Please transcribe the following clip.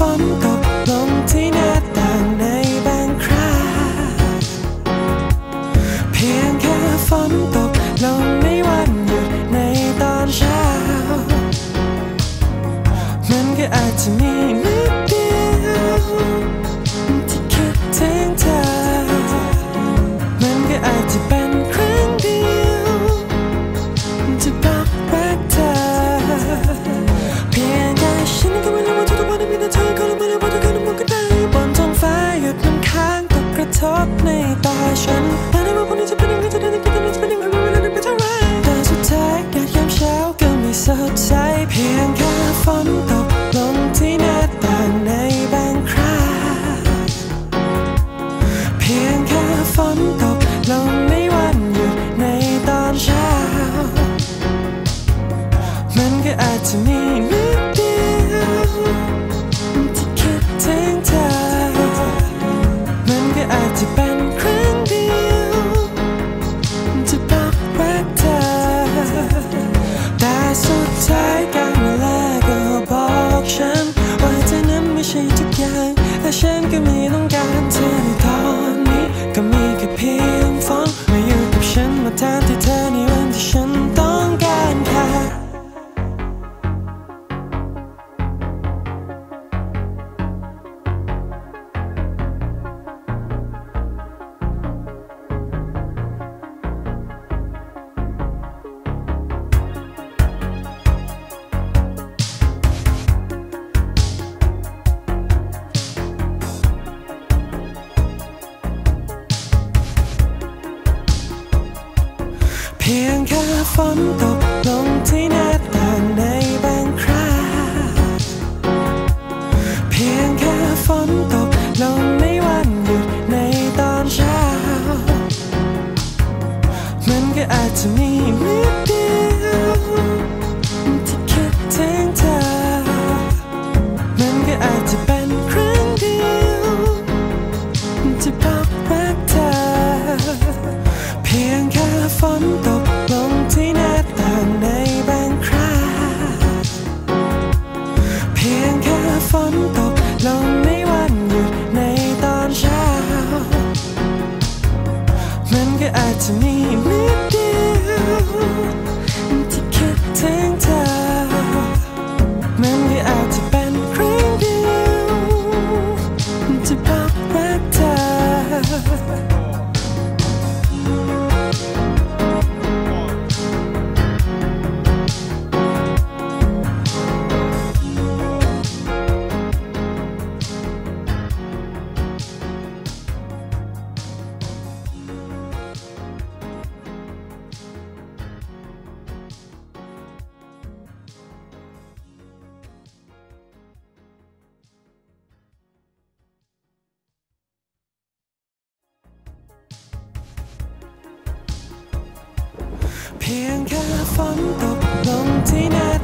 ย ฉันไม่ในวันพรุ่งนี้จะเป็นยังไงจะได้คิดว่าจะเป็นยังไงไม่รู้ว่าจะเป็นเท่าไรแต่สุดท้ายแดดยามเช้าก็ไม่สดใสเพียงแค่ฝน ก็มีต้องการเธอในตอนนี้ ก็มีแค่เพียงฟ้องมาอยู่กับฉันมาแทนที่เธอ ฝนตกลงที่หน้าต่างในบางคราเพียงแค่ฝนตกลงในวันหยุดในตอนเช้า มันก็อาจจะมีนิดเดียวที่คิดถึงเธอ มันก็อาจจะเป็นครั้งเดียวจะบอกรักเธอ เพียงแค่ฝนตก ฝนตกลงในวันหยุดในตอนเช้า มันก็อาจจะมี เพียงแค่ฝนตกลงที่หน้า